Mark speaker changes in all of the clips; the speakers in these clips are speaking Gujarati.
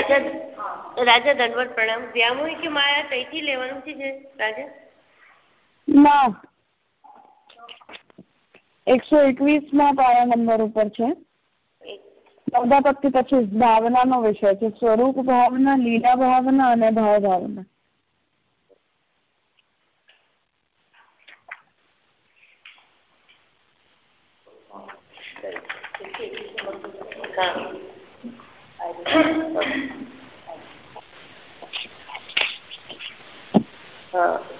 Speaker 1: રાજા રાજા દંડવત પ્રણામ. વ્યામોહી કે માયા તઈથી લેવાનું છે રાજા?
Speaker 2: ના. એકસો એકવીસમાં પાયા નંબર ઉપર છે. નવદાપતિ પછી ભાવનાનો વિષય છે. સ્વરૂપ ભાવના લીલા ભાવના અને ભાવ ભાવના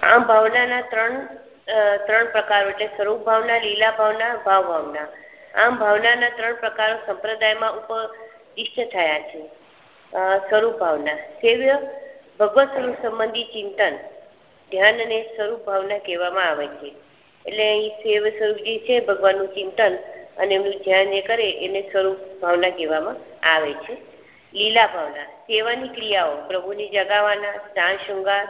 Speaker 1: આમ ભાવનાના ત્રણ ત્રણ પ્રકારો એટલે સ્વરૂપ ભાવના, લીલા ભાવના, ભાવ ભાવના. આમ ભાવનાના ત્રણ પ્રકારો સંપ્રદાયમાં ઉપદિષ્ટ થયા છે. સ્વરૂપ ભાવના. સેવ્ય, ભગવત સ્વરૂપ સંબંધી ચિંતન. ધ્યાન અને સ્વરૂપ ભાવના કહેવામાં આવે છે. એટલે અહીં સેવ સ્વરૂપ જે છે, ભગવાનનું ચિંતન અને એમનું ધ્યાન જે કરે એને સ્વરૂપ ભાવના કહેવામાં આવે છે. લીલા ભાવના. સેવાની ક્રિયાઓ, પ્રભુની જગાવાના સ્નાન શૃંગાર,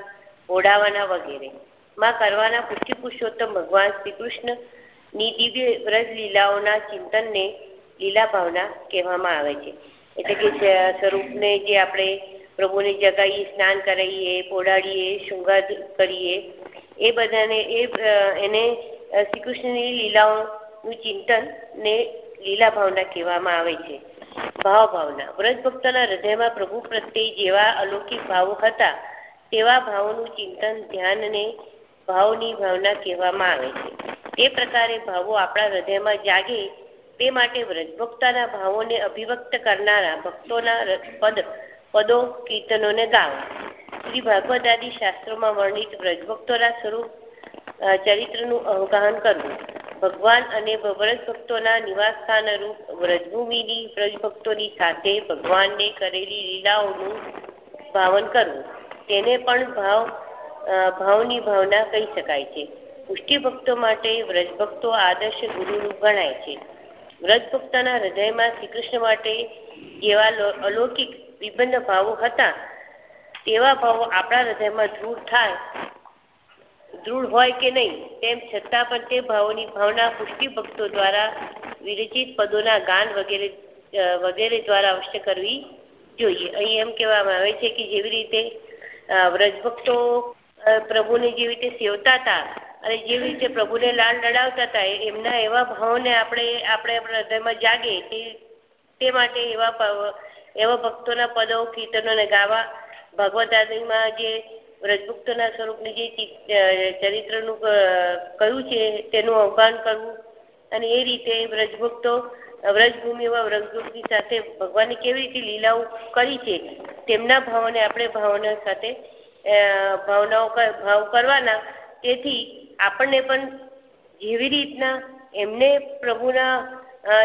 Speaker 1: ઓઢાવાના વગેરે. માં કરવાના પુષ્ટિ પુરુષોત્તમ ભગવાન શ્રી કૃષ્ણની દિવ્ય વ્રજ લીલાઓના ચિંતનને લીલા ભાવના કહેવામાં આવે છે. એટલે કે સ્વરૂપને જે આપણે પ્રભુને જગાવીએ સ્નાન કરાવીએ પોડાડીએ શૃંગાર કરીએ, એ બધાને એ એને શ્રી કૃષ્ણની લીલાઓનું ચિંતન ને લીલા ભાવના કહેવામાં આવે છે. ભાવ ભાવના. વ્રજ ભક્તોના હૃદયમાં પ્રભુ પ્રત્યે જેવા અલૌકિક ભાવો હતા, તેવા ભાવોનું ચિંતન ધ્યાન અને ભાવની ભાવના કહેવામાં આવે છે. તે પ્રકારે ભાવો આપણા હૃદયમાં જાગે, તે માટે વ્રજભક્તાના ભાવોને અભિવ્યક્ત કરનારા ભક્તોના પદ, પદો, કીર્તનોને ગાવા. શ્રી ભાગવત આદિ શાસ્ત્રોમાં વર્ણિત વ્રજભક્તોના સ્વરૂપ ચરિત્રનું અવગાહન કરવું. ભગવાન અને વ્રજ ભક્તોના નિવાસ સ્થાન રૂપ વ્રજભૂમિની વ્રજ ભક્તોની સાથે ભગવાનને કરેલી લીલાઓનું ભાવન કરવું. તેને પણ ભાવ ભાવની ભાવના કહી શકાય છે. પુષ્ટિ ભક્તો માટે વ્રજભક્તો આદર્શ ગુરુનું ગણાય છે. વ્રજભક્તના હૃદયમાં શ્રી કૃષ્ણ માટે જેવા અલૌકિક વિભિન્ન ભાવો હતા, તેવા ભાવો આપણા હૃદયમાં દૃઢ થાય, દૃઢ હોય કે નહીં, તેમ છતાં પણ તે ભાવોની ભાવના પુષ્ટિ ભક્તો દ્વારા વિરચિત પદોના ગાન વગેરે વગેરે દ્વારા અવશ્ય કરવી જોઈએ. અહીં એમ કહેવામાં આવે છે કે જેવી રીતે વ્રજભક્તો પ્રભુને જેવી રીતે સેવતા હતા અને જેવી રીતે પ્રભુને લાલ લડાવતા હતા એમના એવા ભાવોને આપણે આપણે આપણા હૃદયમાં જાગે તે તે માટે એવા એવા ભક્તોના પદો કીર્તનોને ગાવા, ભગવત આદિમાં જે વ્રજભુક્તોના સ્વરૂપની જે ચરિત્રનું કહ્યું છે તેનું અવગાન કરવું અને એ રીતે વ્રજભક્તો વ્રજભૂમિમાં વ્રજભક્તિ સાથે ભગવાનની કેવી રીતે લીલાઓ કરી છે, તેમના ભાવોને, આપણે ભાવના સાથે ભાવનાઓ ભાવ કરવાના, તેથી આપણને પણ જેવી રીતના એમને પ્રભુના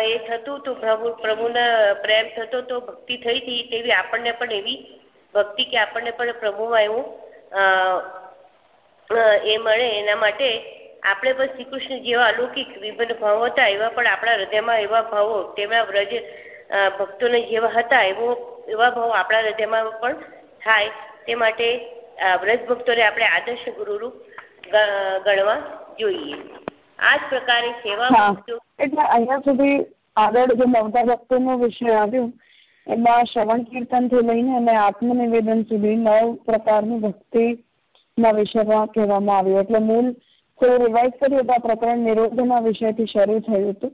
Speaker 1: એ થતું તો પ્રભુ, પ્રભુના પ્રેમ થતો તો ભક્તિ થઈ હતી, તેવી આપણને પણ એવી ભક્તિ કે આપણને પણ પ્રભુમાં એવું એ મળે એના માટે આપણે પણ શ્રી કૃષ્ણ જેવા અલૌકિક વિભિન્ન ભાવો હતા, એવા પણ આપણા હૃદયમાં એવા ભાવો તેમના વ્રજ ભક્તોને જેવા હતા, એવો, એવા ભાવો આપણા હૃદયમાં પણ થાય, તે માટે વ્રજ ભક્તોને આપણે આદર્શ ગુરુરૂપ ગણવા જોઈએ. આ જ પ્રકારે સેવા
Speaker 2: એટલે અહીંયા સુધી આગળ જે નવતા ભક્તો નો વિષય આવ્યો એમાં શ્રવણ કીર્તનથી લઈને અને આત્મનિવેદન સુધી નવ પ્રકારની ભક્તિ ના વિષયમાં કહેવામાં આવ્યું. એટલે મૂળ થોડું રિવાઇઝ તો આ પ્રકરણ નિરોધના વિષયથી શરૂ થયું હતું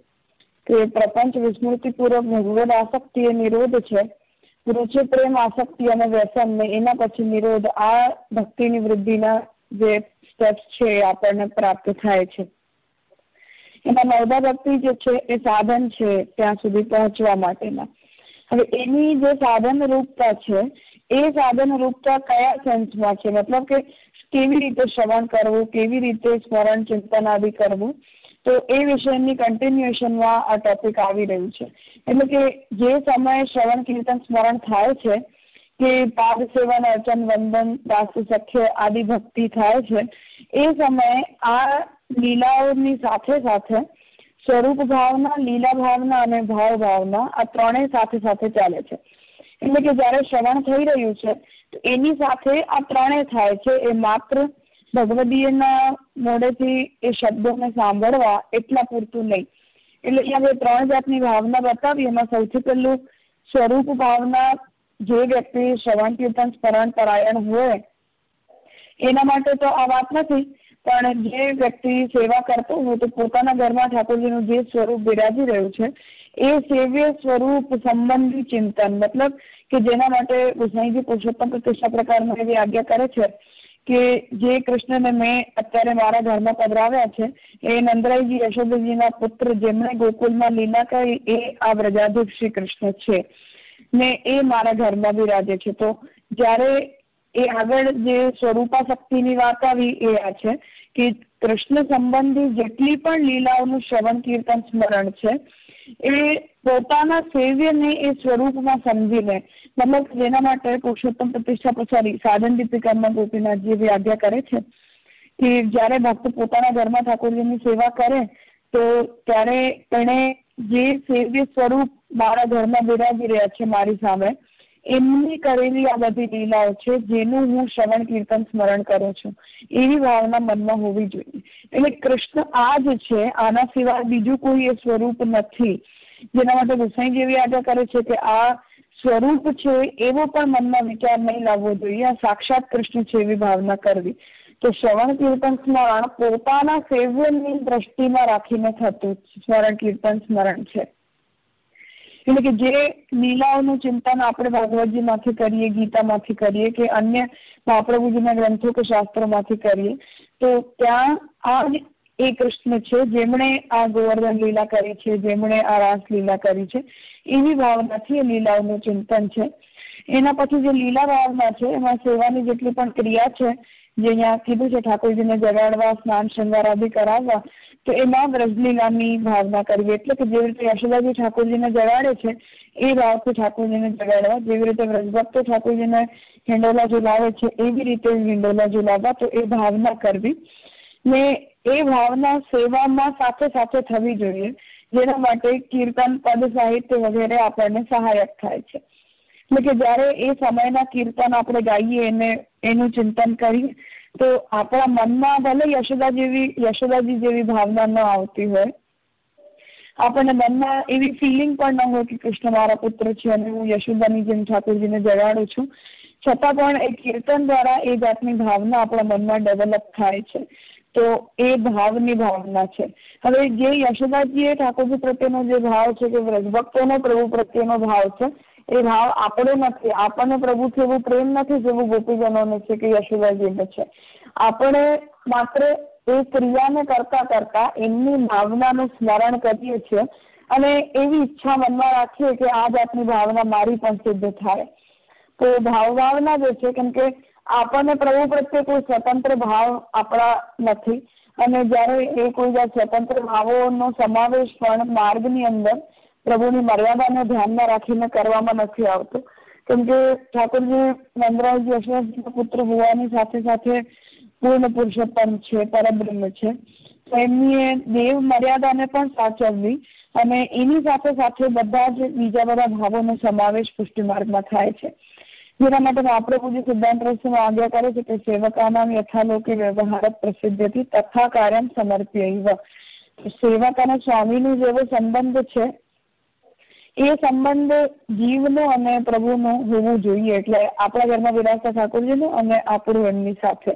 Speaker 2: કે પ્રપંચ વિસ્મૃતિપૂર્વક ભગવદ આસક્તિ એ નિરોધ છે. રુચિ, પ્રેમ, આસક્તિ અને વ્યસન ને એના પછી નિરોધ આ ભક્તિની વૃદ્ધિના જે સ્ટેપ્સ છે એ આપણને પ્રાપ્ત થાય છે. એમાં નવદા ભક્તિ જે છે એ સાધન છે ત્યાં સુધી પહોંચવા માટેના. હવે એની જે સાધન રૂપતા છે, એ સાધન રૂપતા કયા સેન્સમાં છે? મતલબ કે કેવી રીતે શ્રવણ કરવું, કેવી રીતે સ્મરણ ચિંતન આદિ કરવું? તો એ વિષયની કન્ટિન્યુએશનમાં આ ટોપિક આવી રહ્યું છે. એટલે કે જે સમયે શ્રવણ, કીર્તન, સ્મરણ થાય છે, કે પાદ સેવન, અર્ચન, વંદન, દાસ, સખ્ય આદિ ભક્તિ થાય છે, એ સમયે આ લીલાઓની સાથે સાથે સ્વરૂપ ભાવના, લીલા ભાવના અને ભાવ ભાવના આ ત્રણેય સાથે સાથે ચાલે છે. એટલે કે જયારે શ્રવણ થઈ રહ્યું છે, તો એની સાથે આ ત્રણેય થાય છે, એ માત્ર ભગવદીયના મોડેથી એ શબ્દોને સાંભળવા એટલા પૂરતું નહીં. એટલે અહીંયા ત્રણ જાતની ભાવના બતાવી. એમાં સૌથી પહેલું સ્વરૂપ ભાવના, જે વ્યક્તિ શ્રવણ, કીર્તન, સ્મરણ, પરાયણ હોય, એના માટે તો આ વાત નથી, પણ જે વ્યક્તિ સેવા કરતો હોય તો પોતાના ઘરમાં ઠાકોરજીનું જે સ્વરૂપ બિરાજી રહ્યું છે, એ સેવ્ય સ્વરૂપ સંબંધી ચિંતન. મતલબ કે જેના માટે ગુસાઈજી પુરુષોત્તમ પ્રતિષ્ઠા પ્રકારમાં એવી આજ્ઞા કરે છે કે જે કૃષ્ણને મેં અત્યારે મારા ઘરમાં પધરાવ્યા છે, એ નંદરાયજી યશોદાજીના પુત્ર જેમણે ગોકુલમાં લીલા કરી, એ આ વ્રજાધીપ શ્રી કૃષ્ણ છે. ને એ મારા ઘરમાં બિરાજે છે. તો જ્યારે એ આગળ જે સ્વરૂપા શક્તિની વાત આવી, એ આ છે કે કૃષ્ણ સંબંધી જેટલી પણ લીલાઓનું શ્રવણ, કીર્તન, સ્મરણ છે એ પોતાના સેવ્યને એ સ્વરૂપમાં સમજીને, મતલબ જેના માટે પુરુષોત્તમ પ્રતિષ્ઠા પ્રસારી સાધન દીપિકામાં ગોપીનાથજી એવી આજ્ઞા કરે છે કે જયારે ભક્ત પોતાના ઘરમાં ઠાકોરજીની સેવા કરે, તો ત્યારે એને જે સેવ્ય સ્વરૂપ મારા ઘરમાં બિરાજી રહ્યા છે મારી સામે એમની કરેલી આ બધી લીલાઓ છે, જેનું હું શ્રવણ, કીર્તન, સ્મરણ કરું છું, એવી ભાવના મનમાં હોવી જોઈએ. એટલે કૃષ્ણ આ જ છે, આના સિવાય બીજું કોઈ એ સ્વરૂપ નથી. જેના માટે ગુસાઈ જેવી આજ્ઞા કરે છે કે આ સ્વરૂપ છે, એવો પણ મનમાં વિચાર નહીં લાવવો જોઈએ. આ સાક્ષાત કૃષ્ણ છે એવી ભાવના કરવી. તો શ્રવણ, કીર્તન, સ્મરણ પોતાના સેવ્યની દ્રષ્ટિમાં રાખીને થતું સ્મરણ, કીર્તન, સ્મરણ છે. એટલે કે જે લીલાઓનું ચિંતન આપણે ભાગવતજી માંથી કરીએ, ગીતામાંથી કરીએ કે અન્ય મહાપ્રભુજીના ગ્રંથો કે શાસ્ત્રોમાંથી કરીએ, તો ત્યાં આ એ કૃષ્ણ છે, જેમણે આ ગોવર્ધન લીલા કરી છે, જેમણે આ રાસ લીલા કરી છે, એવી ભાવનાથી એ લીલાઓનું ચિંતન છે. એના પછી જે લીલા ભાવના છે, એમાં સેવાની જેટલી પણ ક્રિયા છે, જે અહીંયા કીધું છે, ઠાકોરજીને જગાડવા, સ્નાન શૃંગાર આદિ કરાવવા તો એમાં વ્રજલીલાની ભાવના કરવી એટલે કે જેવી રીતે યશોદાજી ઠાકોરજીને જગાડે છે, એ ભાવથી ઠાકોરજીને જગાડવા. જેવી રીતે વ્રજભક્તો ઠાકોરજીને હિંડોલા ઝુલાવે છે, એવી રીતે હિંડોલા ઝુલાવવા. તો એ ભાવના કરવી. ને એ ભાવના સેવામાં સાથે સાથે થવી જોઈએ, જેના માટે કીર્તન, પદ સાહિત્ય વગેરે આપણને સહાયક થાય છે. એટલે કે જયારે એ સમયના કીર્તન આપણે ગાઈએ, એને એનું ચિંતન કરીએ તો આપણા મનમાં ભલે યશોદા જેવી, યશોદાજી જેવી ભાવના ન આવતી હોય, આપણને મનમાં એવી ફિલિંગ પણ ન હોય કે કૃષ્ણ મારા પુત્ર છે અને હું યશોદાની જેમ ઠાકોરજીને જગાડું છું. છતાં પણ એ કીર્તન દ્વારા એ જાતની ભાવના આપણા મનમાં ડેવલપ થાય છે. તો એ ભાવની ભાવના છે. હવે જે યશોદાજીએ ઠાકોરજી પ્રત્યેનો જે ભાવ છે કે વ્રજભક્તોનો પ્રભુ પ્રત્યેનો ભાવ છે એ ભાવ આપણો નથી, આપણને પ્રભુથી એવું પ્રેમ નથી જેવું ગોપીજનોને છે કે યશોદાજીને છે. આપણે માત્ર એ ક્રિયાને કરતા કરતા એમની ભાવનાનું સ્મરણ કરીએ છીએ અને એવી ઈચ્છા મનમાં રાખીએ કે આ જાતની ભાવના મારી પણ સિદ્ધ થાય. તો ભાવ ભાવના જે છે, કેમ કે આપણને પ્રભુ પ્રત્યે કોઈ સ્વતંત્ર ભાવ આપણા નથી. અને જયારે એ કોઈ સ્વતંત્ર ભાવોનો સમાવેશ પણ માર્ગની અંદર પ્રભુની મર્યાદાને ધ્યાનમાં રાખીને કરવામાં નથી આવતો. કેમ કે ઠાકોરજી નંદરાજજી યશવંતજીના પુત્ર હોવાની સાથે સાથે પૂર્ણ પુરુષોત્તમ છે, પરબ્રહ્મ છે. તો એમની દેવ મર્યાદાને પણ સાચવવી અને એની સાથે સાથે બધા જ બીજા બધા ભાવોનો સમાવેશ પુષ્ટિ માર્ગમાં થાય છે. જેના માટે મહાપ્રભુજી સિદ્ધાંત રસ્યમાં આજ્ઞા કરે છે કે સેવકાનામ યથાલોકી વ્યવહાર પ્રસિદ્ધથી તથા કાર્યમ સમર્પ્ય સેવક અને સ્વામીનો જેવો સંબંધ છે એ સંબંધ જીવનો અને પ્રભુનો હોવું જોઈએ. એટલે આપણા ઘરમાં વિરાજતા ઠાકોરજીનો અને આપણું એમની સાથે.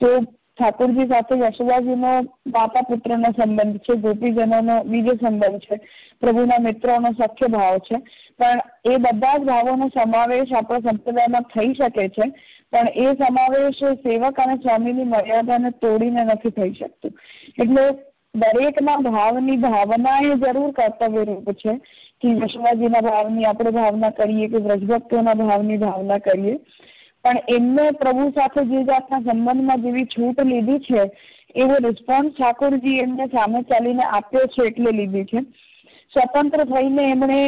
Speaker 2: તો ઠાકોરજી સાથે યશોદાજીનો માતા પુત્રનો સંબંધ છે, ગોપીજનોનો બીજો સંબંધ છે, પ્રભુના મિત્રોનો સખ્ય ભાવ છે. પણ એ બધા જ ભાવોનો સમાવેશ આપણા સંપ્રદાયમાં થઈ શકે છે. પણ એ સમાવેશ સેવક અને સ્વામીની મર્યાદાને તોડીને નથી થઈ શકતું. એટલે દરેકના ભાવની ભાવના એ જરૂર કર્તવ્ય રૂપ છે કે યશોદાજીના ભાવની આપણે ભાવના કરીએ કે વ્રજભક્તોના ભાવની ભાવના કરીએ. પણ એમને પ્રભુ સાથે જે જાતના સંબંધમાં જેવી છૂટ લીધી છે, એવો રિસ્પોન્સ ઠાકોરજી એમને સામે ચાલીને આપ્યો છે એટલે લીધી છે. સ્વતંત્ર થઈને એમણે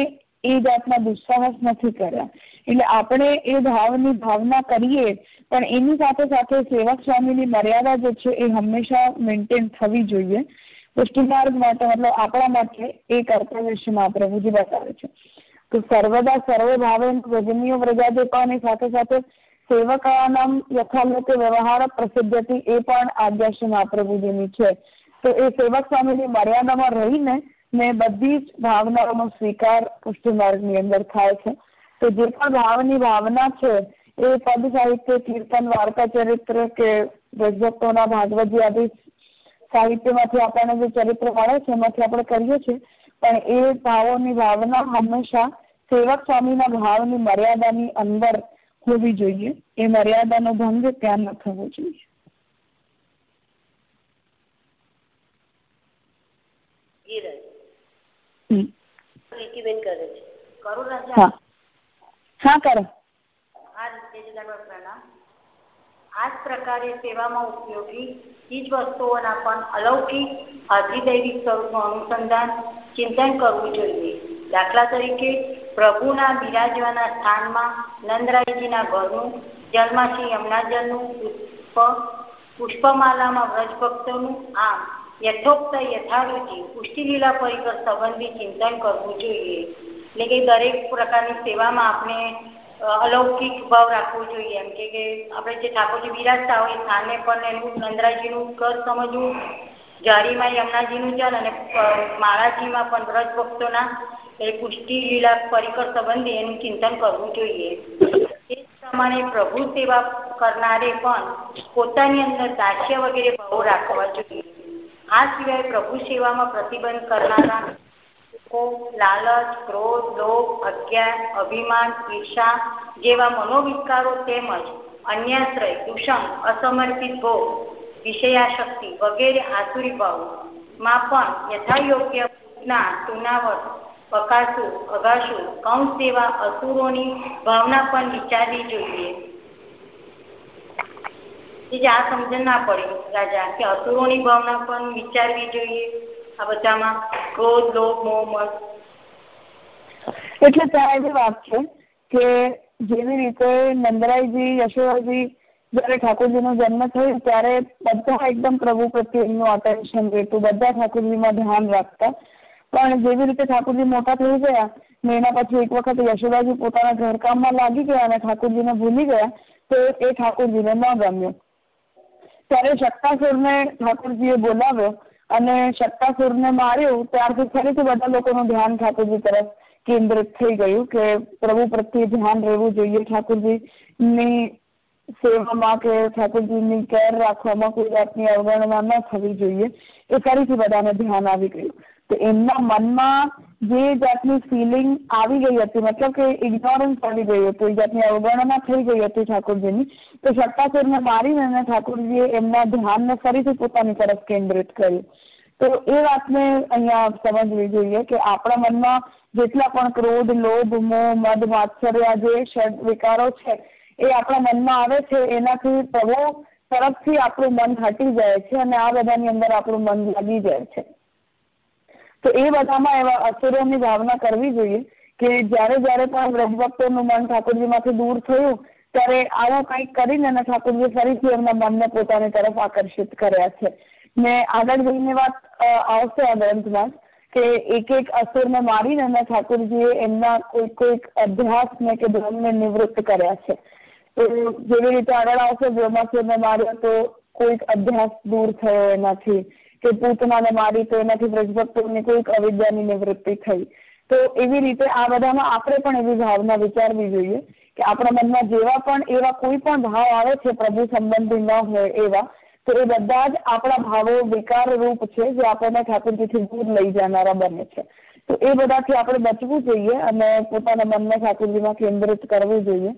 Speaker 2: એ જાતના દુસ્સાહસ નથી કર્યા. એટલે આપણે એ ભાવની ભાવના કરીએ, પણ એની સાથે સાથે સેવક સ્વામીની મર્યાદા જે છે એ હંમેશા મેન્ટેન થવી જોઈએ. પુષ્ટિમાર્ગ માટે, મતલબ આપણા માટે એ કર્તવ્ય છે મહાપ્રભુજી બતાવે છે. તો સર્વદા સર્વે ભાવે ભજનીય વ્રજાદેપાની સાથે સાથે સેવકાનામ યથાલોકે વ્યવહાર પ્રસિદ્ધથી એ પણ આજ્ઞા શ્રી મહાપ્રભુજીની છે. તો એ સેવક સ્વામીની મર્યાદામાં રહીને ને બધી જ ભાવનાઓનો સ્વીકાર પુષ્ટિ માર્ગની અંદર થાય છે. તો જે પણ ભાવની ભાવના છે એ પદ સાહિત્ય, કીર્તન, વાર્તા, ચરિત્ર કે ભક્તોના ભાગવત આદિ સાહિત્યમાંથી આપણને જે ચરિત્ર મળે છે એમાંથી આપણે કરીએ છીએ. પણ એ ભાવોની ભાવના હંમેશા સેવક સ્વામીના ભાવની મર્યાદાની અંદર હોવી જોઈએ. એ મર્યાદાનો ભંગ ત્યાં ન થવો જોઈએ. હા. કરો.
Speaker 3: આ જ પ્રકારે સેવામાં ઉપયોગી ચીજ વસ્તુઓના પણ અલૌકિક અધિદૈવિક સ્વરૂપનું અનુસંધાન ચિંતન કરવું જોઈએ. દાખલા તરીકે, પ્રભુના બિરાજવાના સ્થાનમાં નંદરાયજીના ઘરનું જન્માશ્રી યમનાજનનું પુષ્પ, પુષ્પમાલામાં વ્રજ ભક્તોનું આમ યથોક્ત યથારુચિ, પુષ્ટિલીલા પરિકર સંબંધી ચિંતન કરવું જોઈએ. એટલે કે દરેક પ્રકારની સેવામાં આપણે અલૌકિક ભાવ રાખવો જોઈએ. એમ કે આપણે જે ઠાકોરજી બિરાજતા હોય સ્થાને પણ એનું નંદરાજીનું ઘર સમજવું, જારીમાં યમુનાજીનું જલ અને માળાજીમાં પણ વ્રજ ભક્તોના એ પુષ્ટિ, લીલા પરિકર સંબંધી એનું ચિંતન કરવું જોઈએ. એ જ પ્રમાણે પ્રભુ સેવા કરનારે પણ પોતાની અંદર દાસ્ય વગેરે ભાવો રાખવા જોઈએ. આ સિવાય પ્રભુ સેવામાં પ્રતિબંધ કરનારા લાલચ, ક્રોધ, લોભ, અજ્ઞાન, અભિમાન, ઈર્ષા જેવા મનોવિકારો તેમજ અન્યાશ્રય, દૂષણ, અસમર્પિત ભોગ, વિષયાશક્તિ વગેરે આસુરી ભાવમાં પણ યથાયોગ્ય પૂતના તુનાવટ પકાસુ અગાસુ કંસ જેવા અસુરોની ભાવના પણ વિચારવી જોઈએ. આ સમજણ ના પડે, રાજા, કે અસુરોની ભાવના પણ વિચારવી જોઈએ.
Speaker 2: એટલે ત્યાં એવી વાત છે કે જેવી રીતે નંદરાયજી, યશોદાજી જયારે ઠાકોરજીનો જન્મ થયો ત્યારે બધા એકદમ પ્રભુ પ્રત્યે એમનું અટેન્શન રહેતું, બધા ઠાકોરજીમાં ધ્યાન રાખતા. પણ જેવી રીતે ઠાકોરજી મોટા થઈ ગયા ને એના પછી એક વખત યશોદાજી પોતાના ઘરકામમાં લાગી ગયા અને ઠાકોરજીને ભૂલી ગયા, તો એ ઠાકોરજીને ન ગમ્યો. ત્યારે શક્તાસુરને ઠાકોરજીએ બોલાવ્યો અને શક્તાસુરને માર્યું ત્યારથી ફરીથી બધા લોકોનું ધ્યાન ઠાકોરજી તરફ કેન્દ્રિત થઈ ગયું કે પ્રભુ પ્રત્યે ધ્યાન રહેવું જોઈએ ઠાકોરજીની સેવામાં કે ઠાકોરજીની કેર રાખવામાં કોઈ જાતની અવગણના ન થવી જોઈએ એ ફરીથી બધાને ધ્યાન આવી ગયું. તો એમના મનમાં જે જાતની ફિલિંગ આવી ગઈ હતી, મતલબ કે ઇગ્નોરન્સ આવી ગઈ હતું જાતની અવગણના થઈ ગઈ હતી ઠાકોરજીની, તો સત્તાસુરને મારીને અને ઠાકોરજીએ એમના ધ્યાનને ફરીથી પોતાની તરફ કેન્દ્રિત કર્યું. તો એ વાતને અહીંયા સમજવી જોઈએ કે આપણા મનમાં જેટલા પણ ક્રોધ, લોભ, મોહ, મદ, માત્સર્ય જે ષડ વિકારો છે, એ આપણા મનમાં આવે છે, એનાથી પ્રભુ તરફથી આપણું મન હટી જાય છે અને આ બધાની અંદર આપણું મન લાગી જાય છે. તો એ બધામાં એવા અસુરોની ભાવના કરવી જોઈએ કે જ્યારે જ્યારે પણ બ્રહ્મભક્તોનું મન ઠાકોરજીમાંથી દૂર થયું, ત્યારે આવું કંઈક કરીને ઠાકોરજી ફરીથી એમના મનને પોતાની તરફ આકર્ષિત કર્યા છે. ને આગળ જઈને વાત આવશે આ ગ્રંથમાં કે એક એક અસુરને મારીને અને ઠાકોરજીએ એમના કોઈ કોઈક અભ્યાસને કે ધર્મને નિવૃત્ત કર્યા છે. તો જેવી રીતે આગળ આવશે બ્રહ્માસુરને માર્યો તો કોઈક અભ્યાસ દૂર થયો એનાથી. કે પૂતનાને મારી તો એનાથી વ્રજભક્તોની કોઈક અવિદ્યાની નિવૃત્તિ થઈ. તો એવી રીતે આ બધામાં આપણે પણ એવી ભાવના વિચારવી જોઈએ કે આપણા મનમાં જેવા પણ એવા કોઈ પણ ભાવ આવે છે પ્રભુ સંબંધી ન હોય એવા, તો એ બધા જ આપણા ભાવો વિકાર રૂપ છે જે આપણને ઠાકોરજીથી દૂર લઈ જનારા બને છે. તો એ બધાથી આપણે બચવું જોઈએ અને પોતાના મનને ઠાકોરજીમાં કેન્દ્રિત કરવું જોઈએ.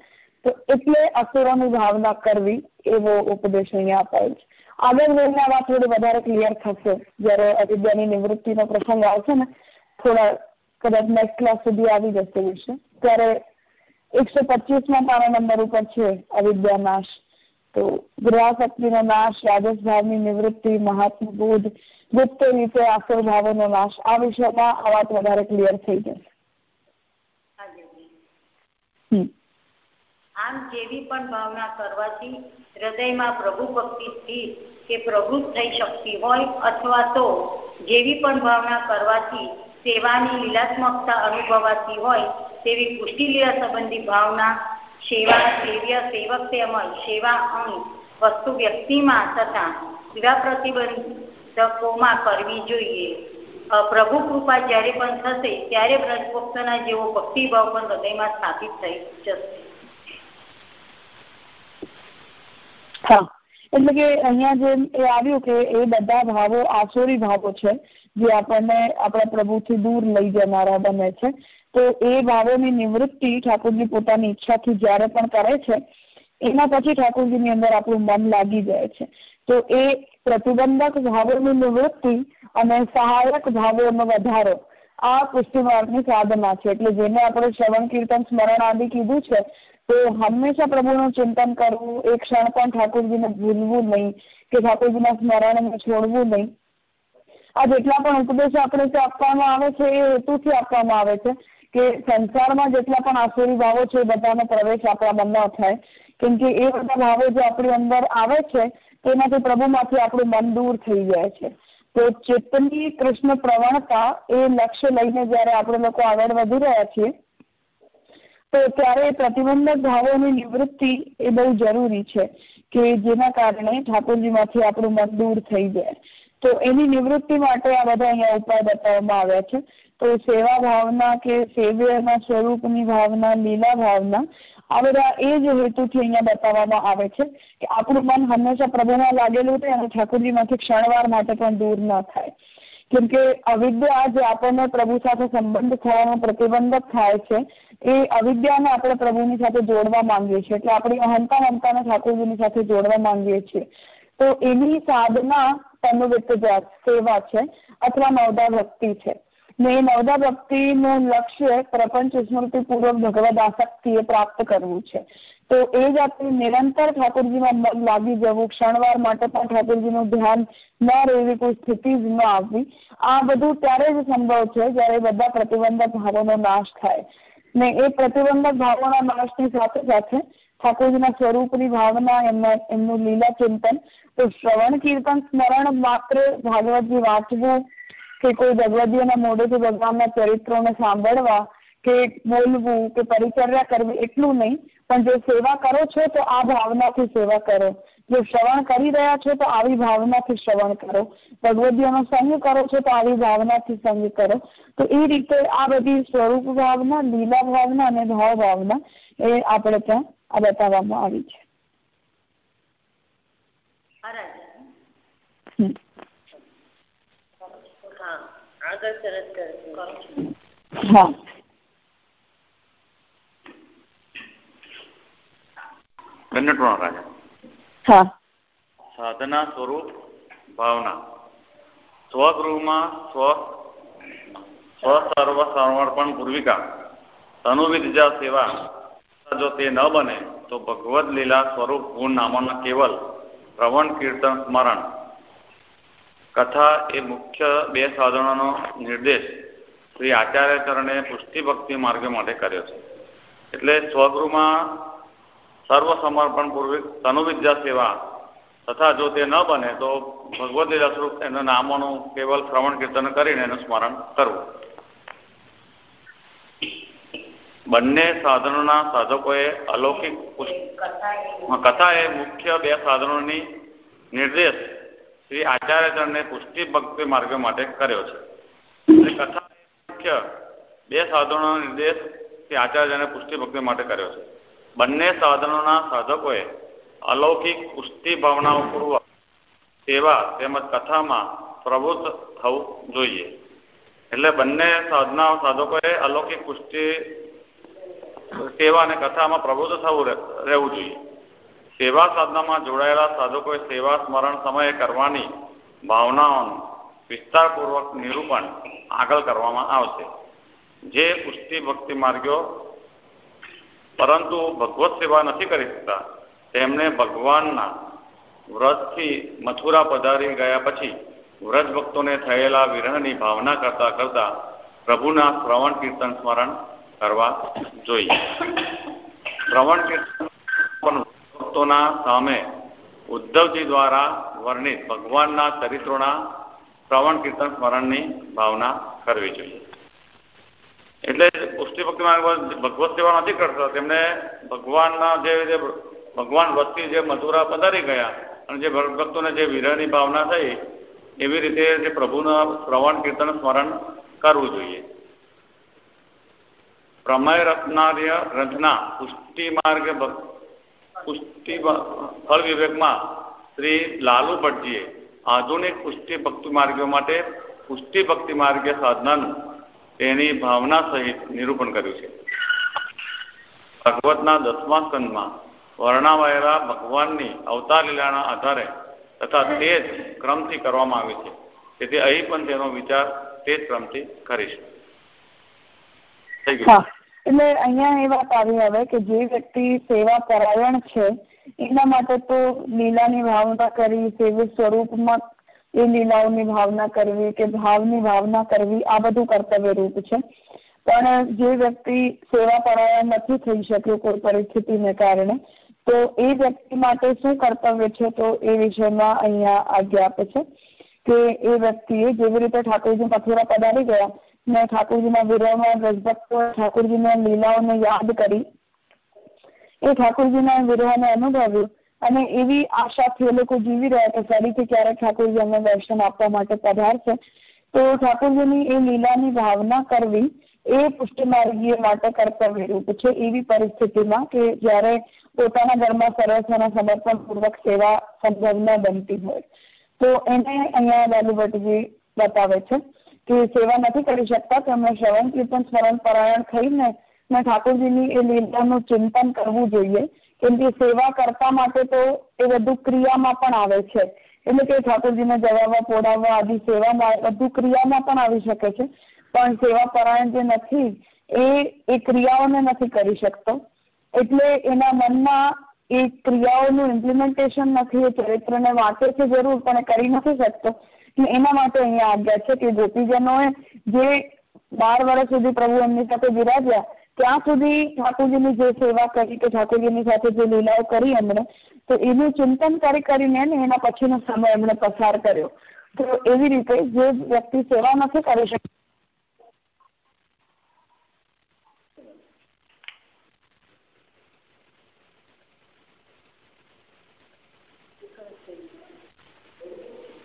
Speaker 2: તો એટલે અસુરોની ભાવના કરવી એવો ઉપદેશ અહીંયા અપાય છે. આગળ વેલના વાત થોડી વધારે ક્લિયર થશે. જ્યારે અવિદ્યાની નિવૃત્તિનો પ્રસંગ આવશે ને થોડા કદાચ નેક્સ્ટ ક્લાસ સુધી આવી જશે વિશે. ત્યારે એકસો પચીસમાં પારા નંબર ઉપર છે અવિદ્યા નાશ. તો ગૃહાશક્તિનો નાશ રાજસ ભાવની નિવૃત્તિ મહાત્મ બુદ્ધ ગુપ્ત રીતે આસર ભાવોનો નાશ આ વિષયમાં આ વાત વધારે ક્લિયર થઈ જશે.
Speaker 3: હમ. આમ જેવી પણ ભાવના કરવાથી હૃદયમાં પ્રભુ ભક્તિ સ્થિર કે પ્રભુ થઈ શકતી હોય અથવા તો જેવી પણ ભાવના કરવાથી સેવાની લીલાત્મકતા અનુભવાતી હોય તેવી પુષ્ટિલીલા સંબંધી ભાવના, સેવા, સેવ્ય, સેવક તેમજ સેવા અંગ, વસ્તુ વ્યક્તિમાં તથા સેવા પ્રતિબંધકોમાં કરવી જોઈએ. પ્રભુ કૃપા જ્યારે પણ થશે ત્યારે બ્રજભક્તના જેવો ભક્તિભાવ પણ હૃદયમાં સ્થાપિત થઈ જશે.
Speaker 2: હા. એટલે કે અહીંયા જેમ એ આવ્યું કે એ બધા ભાવો આસુરી ભાવો છે, જે આપણને આપણા પ્રભુથી દૂર લઈ જનારા બને છે. તો એ ભાવોની નિવૃત્તિ ઠાકોરજી પોતાની ઈચ્છાથી જ્યારે પણ કરે છે, એના પછી ઠાકોરજીની અંદર આપણું મન લાગી જાય છે. તો એ પ્રતિબંધક ભાવોની નિવૃત્તિ અને સહાયક ભાવોનો વધારો આ પુષ્ટિ માર્ગની સાધના છે. એટલે જેને આપણે શ્રવણ, કીર્તન, સ્મરણ આદિ કીધું છે તો હંમેશા પ્રભુનું ચિંતન કરવું એક ક્ષણ પણ ઠાકોરજીને ભૂલવું નહીં કે ઠાકોરજીના સ્મરણને છોડવું નહીં. આ જેટલા પણ ઉપદેશો આપણે આપવામાં આવે છે, એ હેતુથી આપવામાં આવે છે કે સંસારમાં જેટલા પણ આસુરી ભાવો છે, એ બધાનો પ્રવેશ આપણા મનમાં થાય. કેમ કે એ બધા ભાવો જે આપણી અંદર આવે છે, તેનાથી પ્રભુમાંથી આપણું મન દૂર થઈ જાય છે. તો ચેતનની કૃષ્ણ પ્રવણતા એ લક્ષ્ય લઈને જયારે આપણે લોકો આગળ વધી રહ્યા છીએ તો ત્યારે પ્રતિબંધક ભાવોની નિવૃત્તિ એ બહુ જરૂરી છે કે જેના કારણે ઠાકોરજીમાંથી આપણું મન દૂર થઈ જાય. તો એની નિવૃત્તિ માટે આ બધા અહીંયા ઉપાય બતાવવામાં આવ્યા છે. તો સેવા ભાવના કે સેવ્યના સ્વરૂપની ભાવના, લીલા ભાવના, આ બધા એ જ હેતુથી અહીંયા બતાવવામાં આવે છે કે આપણું મન હંમેશા પ્રભુમાં લાગેલું રહે અને ઠાકોરજીમાંથી ક્ષણવાર માટે પણ દૂર ન થાય. કેમ કે અવિદ્યા જે આપણને પ્રભુ સાથે સંબંધ થવાનો પ્રતિબંધક થાય છે એ અવિદ્યાને આપણે પ્રભુની સાથે જોડવા માંગીએ છીએ. એટલે આપણી અહંકાર મમતાને ઠાકોરજીની સાથે જોડવા માંગીએ છીએ. તો એની સાધના તનુવિત સેવા છે અથવા નવદા ભક્તિ છે. ને એ નવદા ભક્તિનું લક્ષ્ય પ્રપંચ સ્મૃતિ પૂર્વક ભગવદ આસક્તિ એ પ્રાપ્ત કરવું છે. તો એ જ આપણે નિરંતર ઠાકોરજીમાં મન લાગી જવું, ક્ષણવાર માટે પણ ઠાકોરજીનું ધ્યાન ન રહેવી, કોઈ સ્થિતિ જ ન આવવી, આ બધું ત્યારે જ સંભવ છે જ્યારે બધા પ્રતિબંધક ભાવોનો નાશ થાય. ને એ પ્રતિબંધક ભાવના માણસની સાથે સાથે ઠાકોરજીના સ્વરૂપની ભાવના, એમના, એમનું લીલા ચિંતન તો શ્રવણ, કીર્તન, સ્મરણ માત્ર ભાગવતજી વાંચવું કે કોઈ ભગવદીઓના મોઢેથી ભગવાનના ચરિત્રોને સાંભળવા કે બોલવું કે પરિચર્યા કરવી એટલું નહીં. પણ જો સેવા કરો છો તો આ ભાવનાથી સેવા કરો. જો શ્રવણ કરી રહ્યા છો તો આવી ભાવનાથી શ્રવણ કરો. ભગવદીઓનો સંગ કરો છો તો આવી ભાવનાથી સંગ કરો. તો એ રીતે આ બધી સ્વરૂપ ભાવના લીલા ભાવના અને ભાવ ભાવના એ આપણે ત્યાં આ બતાવવામાં આવી છે.
Speaker 1: આગળ સરસ કરશે
Speaker 2: હા.
Speaker 4: રાજા. સાધના સ્વરૂપ ભાવના. સ્વગૃહમાં સ્વ સ્વસર્વ સમર્પણ પૂર્વિકા. તનુવિદ્યા સેવા. જો તે ન બને તો ભગવદ લીલા સ્વરૂપ ગુણ નામોના કેવલ શ્રવણ કીર્તન સ્મરણ. કથા એ મુખ્ય બે સાધનોનો નિર્દેશ શ્રી આચાર્ય ચરણે પુષ્ટિ ભક્તિ માર્ગ માટે કર્યો છે. એટલે સ્વગૃહમાં સર્વ સમર્પણ પૂર્વક તનુવિદ્યા સેવા તથા જો તે ન બને તો ભગવદ લીલા સ્વરૂપ એના નામોનું કેવલ શ્રવણ કીર્તન કરીને એનું સ્મરણ કરવું. બંને સાધનોના સાધકોએ અલૌકિક કથા એ મુખ્ય બે સાધનોની નિર્દેશ શ્રી આચાર્યચરણને પુષ્ટિ ભક્તિ માર્ગ માટે કર્યો છે. કથા મુખ્ય બે સાધનોનો નિર્દેશ શ્રી આચાર્યને પુષ્ટિ ભક્તિ માટે કર્યો છે. બંને સાધનોના સાધકોએ અલૌકિક ભાવનાઓ પૂર્વક સેવા તેમજ કથામાં પ્રવૃત્ત થવું જોઈએ. એટલે બંને સાધના સાધકોએ અલૌકિક પુષ્ટિ સેવા અને કથામાં પ્રવૃત્ત થવું રહેવું જોઈએ. સેવા સાધનામાં જોડાયેલા સાધકોએ સેવા સ્મરણ સમયે કરવાની ભાવનાઓનું વિસ્તારપૂર્વક નિરૂપણ આગળ કરવામાં આવશે. જે પુષ્ટિ ભક્તિ માર્ગો પરંતુ ભગવત સેવા નથી કરી શકતા. તેમણે ભગવાનના વ્રતથી મથુરા પધારી ગયા પછી વ્રજ ભક્તોને થયેલા વિરહની ભાવના કરતા કરતા પ્રભુના શ્રવણ કીર્તન સ્મરણ કરવા જોઈએ. શ્રવણ કીર્તન ભક્તોના સામે ઉદ્ધવજી દ્વારા વર્ણિત ભગવાનના ચરિત્રોના શ્રવણ કીર્તન સ્મરણની ભાવના કરવી જોઈએ. એટલે પુષ્ટિ માર્ગમાં ભગવત સેવા નથી કરતા. તેમને ભગવાનના જે ભગવાન વતી જે મથુરા પધારી ગયા અને જે ભક્તોને જે વિરહની ભાવના થઈ, એવી રીતે જે પ્રભુના શ્રવણ, કીર્તન, સ્મરણ કરવું જોઈએ. પ્રમેય રત્નાર્ય રચના પુષ્ટિ માર્ગ પુષ્ટિ ફળ વિવેકમાં શ્રી લાલુ ભટ્ટજીએ આધુનિક પુષ્ટિ ભક્તિ માર્ગો માટે પુષ્ટિ ભક્તિ માર્ગે સાધનાનું તેની ભાવના સહિત નિરૂપણ કર્યું છે. ભાગવતના દસમા સ્કંદમાં વર્ણાવાયેલા ભગવાનની અવતાર લીલાના આધારે તથા તે જ ક્રમથી કરવામાં આવે છે. તેથી અહીં પણ તેનો વિચાર તે જ ક્રમથી કરીશું
Speaker 2: એટલે અહીંયા એ વાત આવી આવે કે જે વ્યક્તિ સેવા પરાયણ છે, એના માટે તો લીલાની ભાવના કરી, સેવ સ્વરૂપમાં એ લીલાઓની ભાવના કરવી કે ભાવની ભાવના કરવી આ બધું કર્તવ્ય રૂપ છે. પણ જે વ્યક્તિ સેવા પરાયણ નથી થઈ શક્યો કોઈ પરિસ્થિતિને કારણે, તો એ વ્યક્તિ માટે શું કર્તવ્ય છે તો એ વિષયમાં અહીંયા આજ્ઞા આપે છે કે એ વ્યક્તિએ જેવી રીતે ઠાકોરજી મથુરા પધારી ગયા, ને ઠાકોરજીના વિરહમાં રસભક્તો ઠાકોરજીના લીલાઓને યાદ કરી, એ ઠાકોરજીના વિરહને અનુભવ્યું અને એવી આશાથી એ લોકો જીવી રહ્યા કે ફરીથી ક્યારેક ઠાકોરજી અમને દર્શન આપવા માટે પધારશે તો ઠાકોરજીની એ લીલાની ભાવના કરવી એ પુષ્ટિમાર્ગીય માટે કર્તવ્ય રૂપ છે એવી પરિસ્થિતિમાં કે જ્યારે પોતાના ઘરમાં સરસ અને સમર્પણ પૂર્વક સેવા સંભવ બનતી હોય. તો એને અહીંયા લાલુભટ્ટજી બતાવે છે કે સેવા નથી કરી શકતા, તેમણે શ્રવણ કીર્તન સ્મરણ પરાયણ થઈને ઠાકોરજીની એ લીલાનું ચિંતન કરવું જોઈએ. કેમ કે સેવા કરતા માટે તો એ બધું ક્રિયામાં પણ આવે છે. એટલે કે ઠાકોરજીને જવાબા પોડાવવા આદિ સેવામાં બધું ક્રિયામાં પણ આવી શકે છે. પણ સેવા પરાયણ જે નથી, એ એ ક્રિયાઓને નથી કરી શકતો. એટલે એના મનમાં એ ક્રિયાઓનું ઇમ્પ્લિમેન્ટેશન નથી, એ ચરિત્રને વાંચે છે જરૂર, પણ કરી નથી શકતો. એના માટે અહીંયા આજ્ઞા છે કે ગોપીજનોએ જે બાર વર્ષ સુધી પ્રભુ એમની સાથે બિરાજ્યા ત્યાં સુધી ઠાકોરજીની જે સેવા કરી કે ઠાકોરજીની સાથે જે લીલાઓ કરી એમણે, તો એનું ચિંતન કરી કરીને એના પછીનો સમય એમણે પસાર કર્યો. તો એવી રીતે જે વ્યક્તિ સેવા નથી કરી શકતો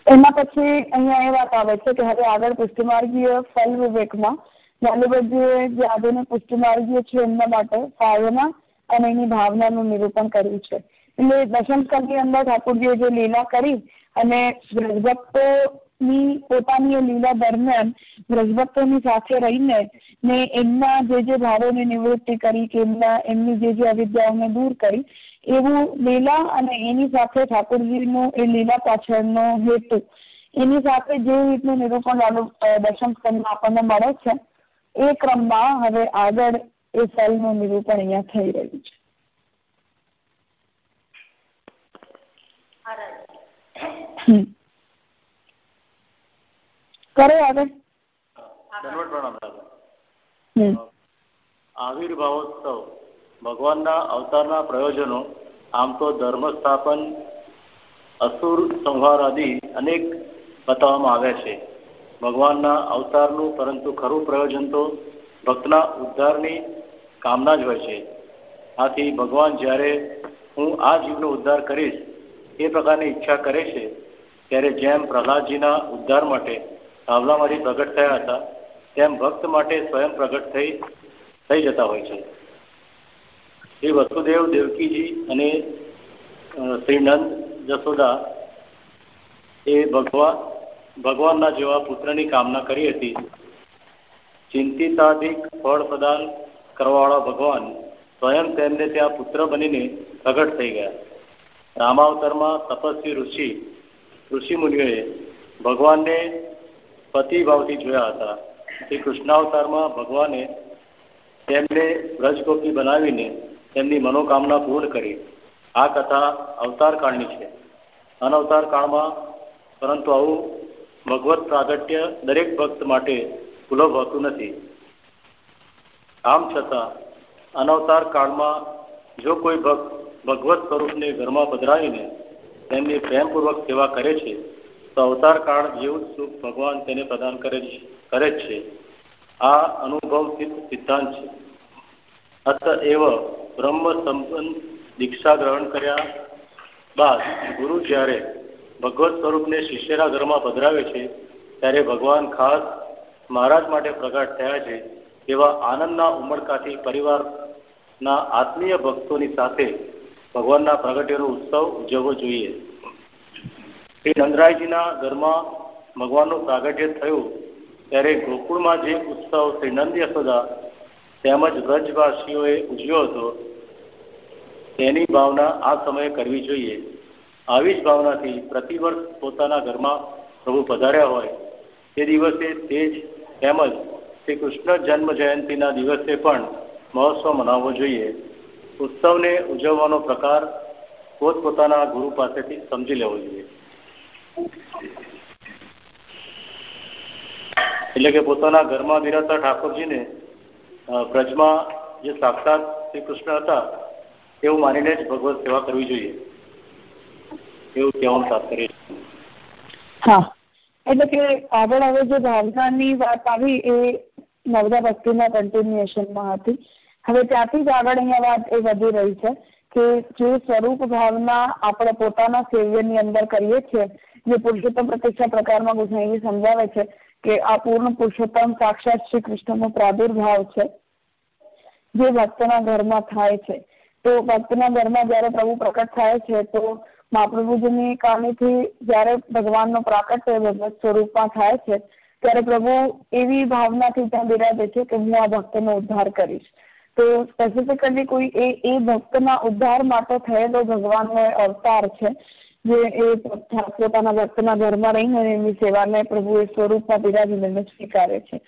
Speaker 2: એના પછી અહીંયા એ વાત આવે છે કે હવે આગળ પુષ્ટિમાર્ગીય ફલ વિવેકમાં લાલુબજીએ જે આધુનિક પુષ્ટિમાર્ગીય છે એમના માટે સાધના અને એની ભાવનાનું નિરૂપણ કર્યું છે. એટલે દશમ અંદર ઠાકોરજીએ જે લીલા કરી અને વ્રજભક્તોની પોતાની લીલા દરમિયાન વ્રજભક્તોની સાથે રહીને ને એમના જે જે ભાવોની નિવૃત્તિ કરી કે એમના એમની જે જે અવિદ્યાઓને દૂર કરી, એવું લીલા અને એની સાથે ઠાકોરજીનો એ લીલા પાછળનો હેતુ. એની સાથે જે રીતનું નિરૂપણ દશમ સ્કંદમાં આપણને મળે છે એ ક્રમમાં હવે આગળ એ ફલનું નિરૂપણ અહીંયા થઈ રહ્યું છે. કરો આગળ
Speaker 5: આવિર્ભાવોત્સવ ભગવાનના અવતારના પ્રયોજનો આમ તો ધર્મ સ્થાપન અસુર સંહાર આદિ અનેક બતાવવામાં આવ્યા છે. ભગવાનના અવતારનું પરંતુ ખરું પ્રયોજન તો ભક્તના ઉદ્ધારની કામના જ હોય છે. આથી ભગવાન જ્યારે હું આ જીવનો ઉદ્ધાર કરીશ, એ પ્રકારની ઈચ્છા કરે છે, ત્યારે જેમ પ્રહલાદજીના ઉદ્ધાર માટે સાવલામારી પ્રગટ થયા હતા, તેમ ભક્ત માટે સ્વયં પ્રગટ થઈ થઈ જતા હોય છે. શ્રી વસુદેવ દેવકીજી અને શ્રી નંદ જશોદા એ ભગવાન ભગવાનના જેવા પુત્રની કામના કરી હતી. ચિંતિતાધિક ફળ પ્રદાન કરવાવાળા ભગવાન સ્વયં તેમને ત્યાં પુત્ર બનીને પ્રગટ થઈ ગયા. રામાવતારમાં તપસ્વી ઋષિ ઋષિ મુનિઓએ ભગવાનને પતિભાવથી જોયા હતા. શ્રી કૃષ્ણાવતારમાં ભગવાને તેમને વ્રજગોપી બનાવીને તેમની મનોકામના પૂર્ણ કરી. આ કથા અવતાર કાળની છે. અનવતાર કાળમાં પરંતુ આવું ભગવત પ્રાગટ્ય દરેક ભક્ત માટે સુલભ હોતું નથી. આમ છતાં, અનવતાર કાળમાં જો કોઈ ભક્ત ભગવત સ્વરૂપને ઘરમાં પધરાવીને તેમની પ્રેમપૂર્વક સેવા કરે છે, તો અવતાર કાળ જેવું જ સુખ ભગવાન તેને પ્રદાન કરે કરે છે. આ અનુભવ સિદ્ધાંત છે. અત એવ બ્રહ્મ સંબંધ દીક્ષા ગ્રહણ કર્યા બાદ ગુરુ જ્યારે ભગવત સ્વરૂપને શિષ્યના ઘરમાં પધરાવે છે, ત્યારે ભગવાન ખાસ મહારાજ માટે પ્રગટ થયા છે, એવા આનંદના ઉમળકાથી પરિવારના આત્મીય ભક્તોની સાથે ભગવાનના પ્રગટ્યનો ઉત્સવ ઉજવવો જોઈએ. શ્રી નંદરાયજીના ઘરમાં ભગવાનનું પ્રાગટ્ય થયું, ત્યારે ગોકુળમાં જે ઉત્સવ શ્રી નંદ યશોદા તેમજ વ્રજવાસીઓએ ઉજવ્યો હતો, તેની ભાવના આ સમયે કરવી જોઈએ. આવી જ ભાવનાથી પ્રતિવર્ષ પોતાના ઘરમાં પ્રભુ પધાર્યા હોય તે દિવસે તે જ તેમજ શ્રી કૃષ્ણ જન્મ જયંતિના દિવસે પણ મહોત્સવ મનાવવો જોઈએ. ઉત્સવને ઉજવવાનો પ્રકાર પોતપોતાના ગુરુ પાસેથી સમજી લેવો જોઈએ. એટલે કે પોતાના ઘરમાં બિરાજતા ઠાકોરજીને બ્રજમાં જે સાક્ષાત શ્રી કૃષ્ણ હતા એવું માનીને જ ભગવત સેવા કરવી જોઈએ. એવું કહેવાનું તાત્પર્ય
Speaker 2: હા. એટલે કે આગળ હવે જે ભાવનાની વાત આવી એ નવદા ભક્તિના કન્ટિન્યુએશનમાં હતી. હવે ત્યાંથી જ આગળ અહીંયા વાત એ વધી રહી છે કે જે સ્વરૂપ ભાવના આપણે પોતાના સેવ્યની અંદર કરીએ છીએ, જે પુરુષોત્તમ પ્રતિષ્ઠા પ્રકારમાં ગુસાઈ સમજાવે છે કે આ પૂર્ણ પુરુષોત્તમ સાક્ષાત શ્રી કૃષ્ણનો પ્રાદુર્ભાવ છે. જે ભક્તના ઘરમાં થાય છે. તો ભક્તના ઘરમાં જયારે પ્રભુ પ્રકટ થાય છે, તો મહાપ્રભુજીની કારણેથી જયારે ભગવાનનો પ્રાકટ્ય ભગવત સ્વરૂપમાં થાય છે, ત્યારે પ્રભુ એવી ભાવનાથી ત્યાં બિરાજે છે કે હું આ ભક્તનો ઉદ્ધાર કરીશ. તો સ્પેસિફિકલી કોઈ એ એ ભક્તના ઉદ્ધાર માટે થયેલો ભગવાનનો અવતાર છે, જે એ પોતાના ભક્તના ઘરમાં રહીને એમની સેવાને પ્રભુ એ સ્વરૂપમાં બિરાજીને સ્વીકારે છે.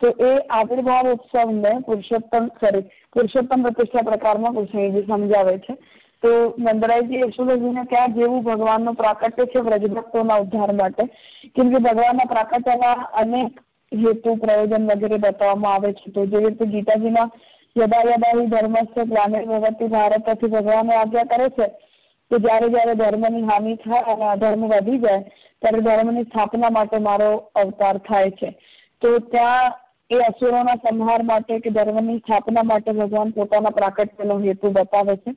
Speaker 2: તો એ આવિર્ભાવ ઉત્સવને પુરુષોત્તમ સોરી પુરુષોત્તમ પ્રતિષ્ઠા પ્રકારમાં કૃષ્ણજી સમજાવે છે. તો નંદરાયજી, યશોદાજીને ત્યાં જેવું ભગવાનનું પ્રાકટ્ય છે વ્રજભક્તોના ઉદ્ધાર માટે? કેમ કે ભગવાનના પ્રાકટ્યના અનેક હેતુ, પ્રયોજન વગેરે બતાવવામાં આવે છે. તો જેવી રીતે ગીતાજીના યદા યદા હિ ધર્મસ્થ ગ્લાનિર્ભવતી ભારતથી ભગવાને આજ્ઞા કરે છે કે જયારે જયારે ધર્મની હાનિ થાય અને અધર્મ વધી જાય, ત્યારે ધર્મની સ્થાપના માટે મારો અવતાર થાય છે. તો ત્યાં એ અસુરોના સંહાર માટે કે ધર્મની સ્થાપના માટે ભગવાન પોતાના પ્રાકટ્યનો હેતુ બતાવે છે.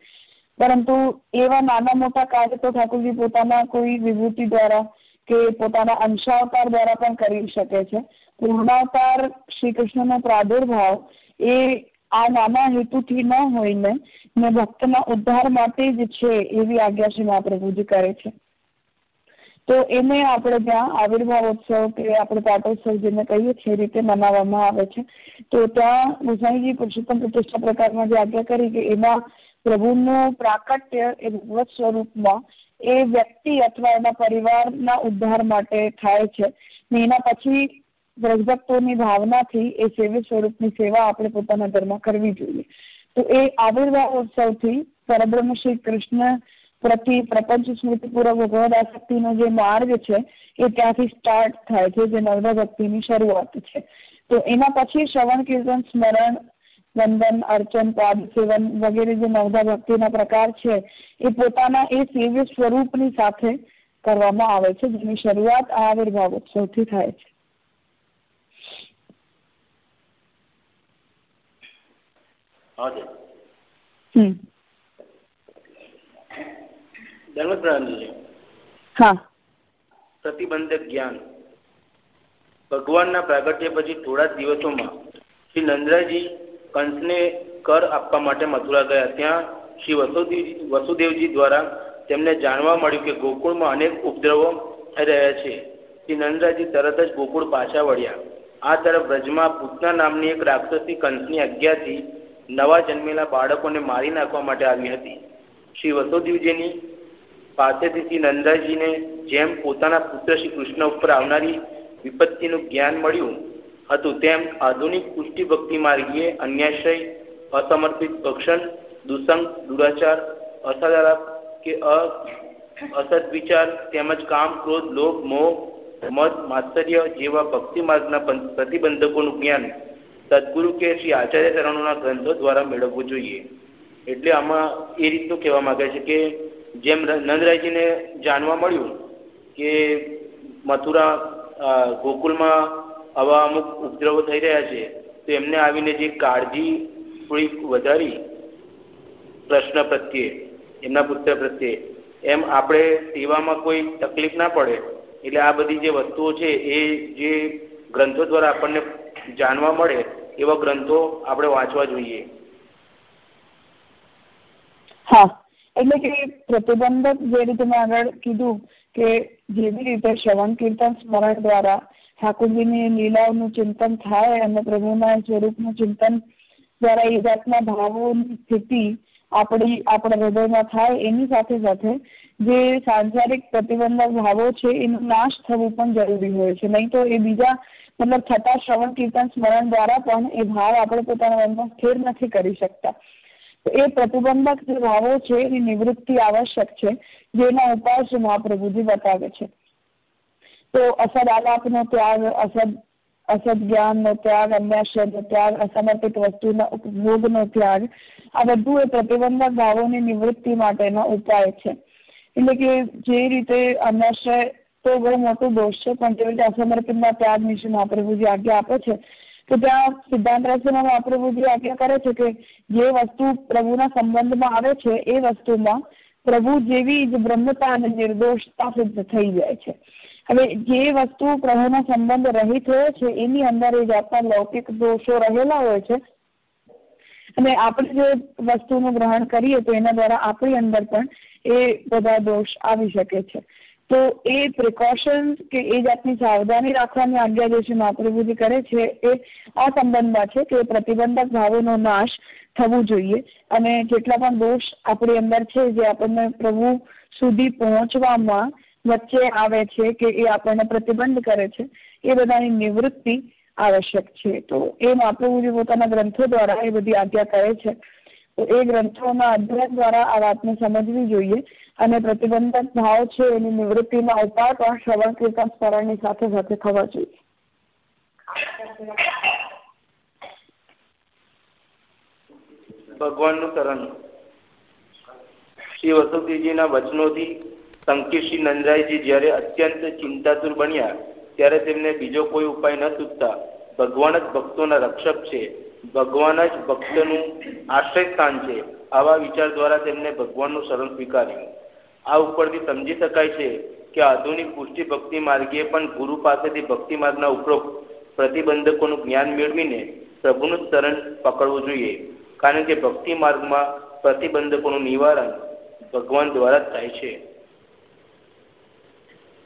Speaker 2: પરંતુ એવા નાના મોટા કાર્ય તો ઠાકોરજી પોતાના કોઈ વિભૂતિ દ્વારા કે પોતાના અંશાવતાર દ્વારા પણ કરી શકે છે. પૂર્ણાવતાર શ્રી કૃષ્ણનો પ્રાદુર્ભાવ એ આ નાના હેતુથી ન હોઈને ને ભક્તના ઉદ્ધાર માટે જ છે એવી આજ્ઞા શ્રી મહાપ્રભુજી કરે છે. તો એને આપણે ત્યાં આવિર્ભાવ ઉત્સવ કે આપણે પાટોત્સવ જેને કહીએ છીએ રીતે મનાવવામાં આવે છે. તો ત્યાં ગુસાઈજી પુરુષોત્તમ પ્રતિષ્ઠા પ્રકારમાં જે આજ્ઞા કરી કે એમાં પ્રભુનું પ્રાકટ્ય એ ભગવત સ્વરૂપમાં એ વ્યક્તિ અથવા એના પરિવારના ઉદ્ધાર માટે થાય છે. ને એના પછી વ્રજભક્તોની ભાવનાથી એ સેવી સ્વરૂપની સેવા આપણે પોતાના ઘરમાં કરવી જોઈએ. તો એ આવિર્ભાવ ઉત્સવથી પરબ્રહ્મ શ્રી કૃષ્ણ પ્રતિ પ્રપંચ સ્મૃતિપૂર્વક ભગવદ આસક્તિનો જે માર્ગ છે, એ ત્યાંથી સ્ટાર્ટ થાય છે, જે નવદા ભક્તિની શરૂઆત છે. તો એના પછી શ્રવણ, કીર્તન, સ્મરણ વંદન અર્ચન પાદ સેવન વગેરે જે નવદા ભક્તિના પ્રકાર છે એ પોતાના એ સેવ્ય સ્વરૂપની સાથે કરવામાં આવે છે જેની શરૂઆત આ આવિર્ભાવ ઉત્સવથી થાય છે. હા.
Speaker 6: પ્રતિબંધક જ્ઞાન. ભગવાનના પ્રાગટ્ય પછી થોડા દિવસોમાં શ્રી નંદરાજી કંસને કર આપવા માટે મથુરા ગયા ત્યાં શ્રી વસુદેવજી વસુદેવજી દ્વારા તેમને જાણવા મળ્યું કે ગોકુળમાં અનેક ઉપદ્રવો થઈ રહ્યા છે. શ્રી નંદરાજી તરત જ ગોકુળ પાછા વળ્યા. આ તરફ બ્રજમાં પૂતના નામની એક રાક્ષસી કંસની આજ્ઞાથી નવા જન્મેલા બાળકોને મારી નાખવા માટે આવી હતી. શ્રી વસુદેવજીની પાસેથી શ્રી નંદાજીને જેમ પોતાના પુત્ર શ્રી કૃષ્ણ ઉપર આવનારી વિપત્તિનું જ્ઞાન મળ્યું હતું તેમ આધુનિક પુષ્ટિ ભક્તિ માર્ગીય અન્યાશય અસમર્પિત ભક્ષણ, દુસંગ, દુરાચાર અસદારાપ કે અસદ વિચાર તેમજ કામ, ક્રોધ, લોભ, મોહ મત માત્સર્ય જેવા ભક્તિ માર્ગના પ્રતિબંધકોનું જ્ઞાન સદગુરુ કે શ્રી આચાર્ય ચરણોના ગ્રંથો દ્વારા મેળવવું જોઈએ. એટલે આમાં એ રીતનું કહેવા માંગે છે કે જેમ નંદરાયજીને જાણવા મળ્યું કે મથુરા ગોકુલમાં આવા અમુક ઉપદ્રવો થઈ રહ્યા છે, તો એમને આવીને જે કાળજી થોડીક વધારી, પ્રશ્ન પ્રત્યે, એમના પુત્ર પ્રત્યે, એમ આપણે સેવામાં કોઈ તકલીફ ના પડે, એટલે આ બધી જે વસ્તુઓ છે, એ જે ગ્રંથો દ્વારા આપણને જાણવા મળે, એવા ગ્રંથો આપણે વાંચવા જોઈએ.
Speaker 2: હા, એટલે કે પ્રતિબંધક જે રીતે મેં આગળ કીધું કે જેવી રીતે શ્રવણ કીર્તન સ્મરણ દ્વારા ઠાકોરજીની લીલાઓનું ચિંતન થાય અને પ્રભુના સ્વરૂપનું ચિંતન દ્વારા એ જાતના ભાવોની સ્થિતિ આપણી, આપણા હૃદયમાં થાય એની સાથે સાથે જે સાંસારિક પ્રતિબંધક ભાવો છે એનો નાશ થવું પણ જરૂરી હોય છે. નહીં તો એ બીજા મતલબ થતા શ્રવણ કીર્તન સ્મરણ દ્વારા પણ એ ભાવ આપણે પોતાના મનમાં સ્થિર નથી કરી શકતા. એ પ્રતિબંધક જે ભાવો છે, એની નિવૃત્તિ આવશ્યક છે, જેનો ઉપાય શ્રી મહાપ્રભુજી બતાવે છે. તો અસદ આલાપનો ત્યાગ, અસદ અસદ જ્ઞાનનો ત્યાગ અન્યાશ્રયનો ત્યાગ, અસમર્પિત વસ્તુના ઉપભોગનો ત્યાગ, આ બધું એ પ્રતિબંધક ભાવોની નિવૃત્તિ માટેનો ઉપાય છે. એટલે કે જે રીતે અન્યાશ્રય તો બહુ મોટો દોષ છે, પણ જે રીતે અસમર્પિતના ત્યાગ વિશે મહાપ્રભુજી આજ્ઞા આપે છે તો ત્યાં સિદ્ધાંત રચનામાં મહાપ્રભુજી આજ્ઞા કરે છે કે જે વસ્તુ પ્રભુના સંબંધમાં આવે છે, એ વસ્તુમાં પ્રભુ જેવી જ બ્રહ્મતા અને નિર્દોષતા સિદ્ધ થઈ જાય છે. હવે જે વસ્તુ પ્રભુના સંબંધ રહિત હોય છે, એની અંદર એ જાતના લૌકિક દોષો રહેલા હોય છે. અને આપણે જે વસ્તુનું ગ્રહણ કરીએ તો એના દ્વારા આપણી અંદર પણ એ બધા દોષ આવી શકે છે. તો એ પ્રિકોશન કે એ જાતની સાવધાની રાખવાની આજ્ઞા જે છે મહાપ્રભુજી કરે છે, એ આ સંબંધમાં છે કે પ્રતિબંધક ભાવોનો નાશ થવું જોઈએ અને જેટલા પણ દોષ આપણી અંદર છે જે આપણને પ્રભુ સુધી પહોંચવામાં વચ્ચે આવે છે કે એ આપણને પ્રતિબંધ કરે છે, એ બધાની નિવૃત્તિ આવશ્યક છે. તો એ મહાપ્રભુજી પોતાના ગ્રંથો દ્વારા એ બધી આજ્ઞા કરે છે. તો એ ગ્રંથોના અધ્યયન દ્વારા આ વાતને સમજવી જોઈએ અને પ્રતિબંધક ભાવ છે એની નિવૃત્તિના ઉપાય પણ શ્રવણ, કીર્તન, સ્મરણની સાથે સાથે થવા જોઈએ.
Speaker 6: ભગવાનનું શરણ. શ્રી વસુદેવજીના વચનોથી સંકિત શ્રી નંદરાયજી જ્યારે અત્યંત ચિંતાતુર બન્યા, ત્યારે તેમને બીજો કોઈ ઉપાય ન સૂચતા ભગવાન જ ભક્તોના રક્ષક છે. ભગવાન જ ભક્તનું આશ્રય સ્થાન છે. આવા વિચાર દ્વારા તેમને ભગવાનનું શરણ સ્વીકાર્યું. આ ઉપરથી સમજી શકાય છે કે આધુનિક પુષ્ટિ ભક્તિ માર્ગે પણ ગુરુ પાસેથી ભક્તિ માર્ગના ઉપરોક્ત પ્રતિબંધકોનું જ્ઞાન મેળવીને પ્રભુનું શરણ પકડવું જોઈએ. કારણ કે ભક્તિ માર્ગમાં પ્રતિબંધકોનું નિવારણ ભગવાન દ્વારા જ થાય છે.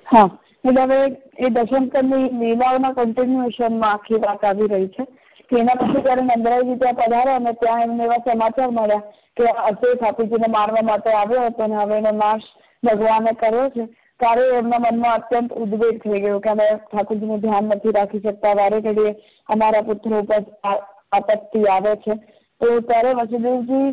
Speaker 2: હા, એટલે હવે એ દશમકરની લીલાઓના કન્ટિન્યુએશનમાં આખી વાત આવી રહી છે. કે એના પછી જયારે નંદરાય ત્યાં પધાર્યા અને ત્યાં એમને એવા સમાચાર મળ્યા કે અસુર ઠાકોરજીને મારવા માટે આવ્યો હતો અને હવે એનો નાશ ભગવાને કર્યો છે, ત્યારે એમના મનમાં અત્યંત ઉદ્વેગ થઈ ગયો કે અમે ઠાકોરજીનું ધ્યાન નથી રાખી શકતા. વારે ઘડીએ અમારા પુત્રો ઉપર આપત્તિ આવે છે. તો ત્યારે વસુદેવજી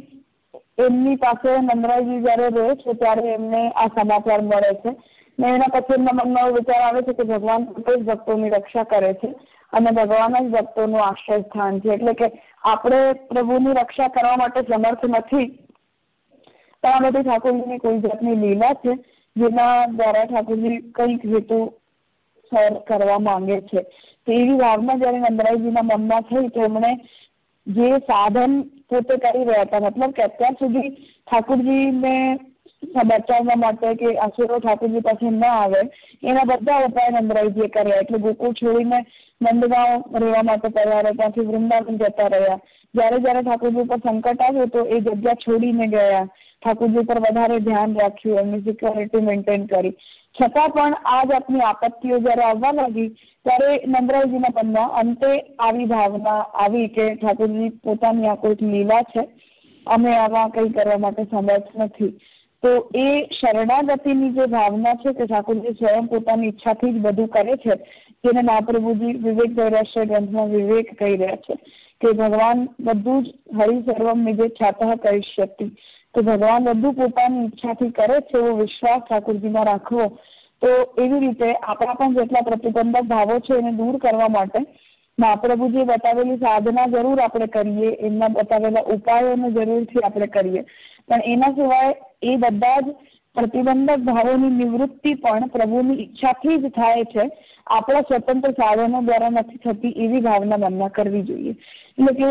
Speaker 2: એમની પાસે નંદરાયજી જયારે રહે છે, ત્યારે એમને આ સમાચાર મળે છે. ને એના પછી એમના મનમાં એવો વિચાર આવે છે કે ભગવાન પોતે જ ભક્તોની રક્ષા કરે છે અને ભગવાન જ ભક્તોનું આશ્રય સ્થાન છે. એટલે કે આપણે પ્રભુની રક્ષા કરવા માટે સમર્થ નથી. પણ આ બધી ઠાકોરજીની કોઈ જાતની લીલા છે, જેના દ્વારા ઠાકોરજી કંઈક હેતુ કરવા માંગે છે. તો એવી ભાવના જયારે નંદરાયજીના મનમાં થઈ તો એમણે જે સાધન પોતે કરી રહ્યા હતા, મતલબ કે અત્યાર સુધી ઠાકોરજીને બચાવવા માટે કે અસુરો ઠાકોરજી પાસે ન આવે, એના બધા ઉપાય નંદરાયજીએ કર્યા. એટલે ગોકુળ છોડીને નંદગાંવ રહેવા માટે પધારે ત્યાંથી વૃંદાવન જતા રહ્યા. જયારે જયારે ઠાકોરજી ઉપર સંકટ આવ્યું તો એ જગ્યા છોડીને ગયા. ઠાકોરજી ઉપર વધારે ધ્યાન રાખ્યું. એમની સિક્યોરિટી મેન્ટેન કરી. છતાં પણ આ જાતની આપત્તિઓ જયારે આવવા લાગી, ત્યારે નંદરાયજીના મનમાં અંતે આવી ભાવના આવી કે ઠાકોરજી પોતાની આ કોઈક લીલા છે. અમે આવા કઈ કરવા માટે સમર્થ નથી. તો એ શરણાગતિની જે ભાવના છે કે ઠાકોરજી સ્વયં પોતાની ઈચ્છાથી જ બધું કરે છે, જેને મહાપ્રભુજી વિવેક વૈરાશ્ય ગ્રંથમાં વિવેક કહી રહ્યા છે કે ભગવાન બધું જ હરિ સર્વમ નિજે છાતા કરિષ્યતિ તો ભગવાન બધું પોતાની ઈચ્છાથી કરે છે એવો વિશ્વાસ ઠાકોરજીમાં રાખવો, તો એવી રીતે આપણા પણ જેટલા પ્રતિબંધક ભાવો છે એને દૂર કરવા માટે મહાપ્રભુજી બતાવેલી સાધના જરૂર આપણે કરીએ, એમના બતાવેલા ઉપાયોને જરૂરથી આપણે કરીએ. પણ એના સિવાય એ બધા જ પ્રતિબંધક ભાવોની નિવૃત્તિ પણ પ્રભુની ઈચ્છાથી જ થાય છે. આપણા સ્વતંત્ર સાધનો દ્વારા નથી થતી એવી ભાવના મનમાં કરવી જોઈએ. એટલે કે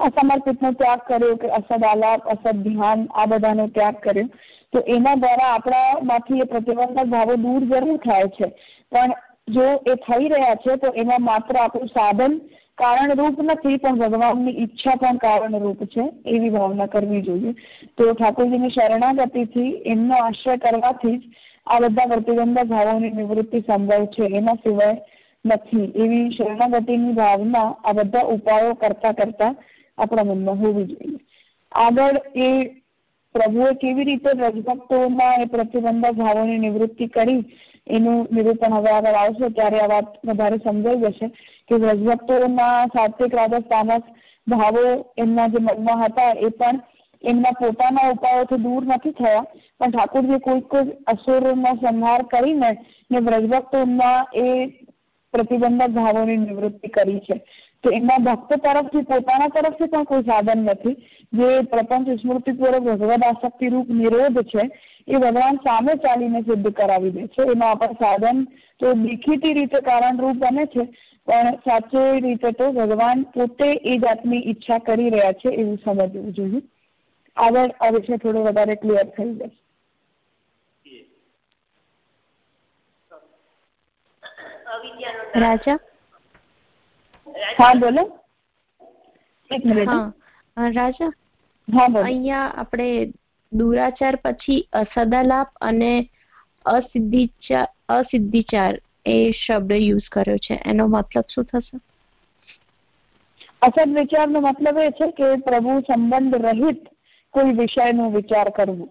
Speaker 2: અસમર્પિતનો ત્યાગ કર્યો કે અસદ આલાપ, અસદ ધ્યાન આ બધાનો ત્યાગ કર્યો, તો એના દ્વારા આપણામાંથી એ પ્રતિબંધક ભાવો દૂર જરૂર થાય છે. પણ જો એ થઈ રહ્યા છે, તો એમાં માત્ર આપણું સાધન કારણરૂપ નથી, પણ ભગવાનની ઈચ્છા પણ કારણરૂપ છે, એવી ભાવના કરવી જોઈએ. તો ઠાકોરજીની શરણાગતિથી, એમનો આશ્રય કરવાથી જ આ બધા પ્રતિબંધ ભાવોની નિવૃત્તિ સંભવ છે, એના સિવાય નથી. એવી શરણાગતિની ભાવના આ બધા ઉપાયો કરતા કરતા આપણા મનમાં હોવી જોઈએ. આગળ એ પ્રભુએ કેવી રીતે રજભક્તોમાં એ પ્રતિબંધક ભાવોની નિવૃત્તિ કરી એનું નિરૂપણ હવે આગળ આવશે, ત્યારે આ વાત વધારે સમજાઈ જશે કે વ્રજભક્તોના સાત્વિક રાજસ ભાવો એમના જે મનમાં હતા એ પણ એમના પોતાના ઉપાયોથી દૂર નથી થયા. પણ ઠાકોરજી કોઈ કોઈ અસુરોનો સંહાર કરીને ને વ્રજભક્તોમાં એ પ્રતિબંધક ભાવોની નિવૃત્તિ કરી છે. તો એમના ભક્ત તરફથી, પોતાના તરફથી પણ કોઈ સાધન નથી. જે પ્રપંચ સ્મૃતિપૂર્વક ભગવદ આસક્તિ રૂપ નિરોધ છે, એ ભગવાન સામે ચાલીને સિદ્ધ કરાવી દે છે. એમાં આપણે સાધન તો દેખીતી રીતે કારણરૂપ બને છે, પણ સાચી રીતે તો ભગવાન પોતે એ જાતની ઈચ્છા કરી રહ્યા છે એવું સમજવું જોઈએ. આગળ આ વિશે થોડું વધારે ક્લિયર થઈ જશે.
Speaker 7: રાજા?
Speaker 2: હા બોલો. એક મિનિટ.
Speaker 7: રાજા?
Speaker 2: હા બોલો.
Speaker 7: અહીંયા આપણે દુરાચાર પછી અસદાલાપ અને અસિદ્ધિચાર અસિદ્ધિચાર એ શબ્દ યુઝ કર્યો છે. એનો મતલબ શું થશે?
Speaker 2: અસદ વિચારનો મતલબ એ છે કે પ્રભુ સંબંધ રહિત કોઈ વિષયનો વિચાર કરવો.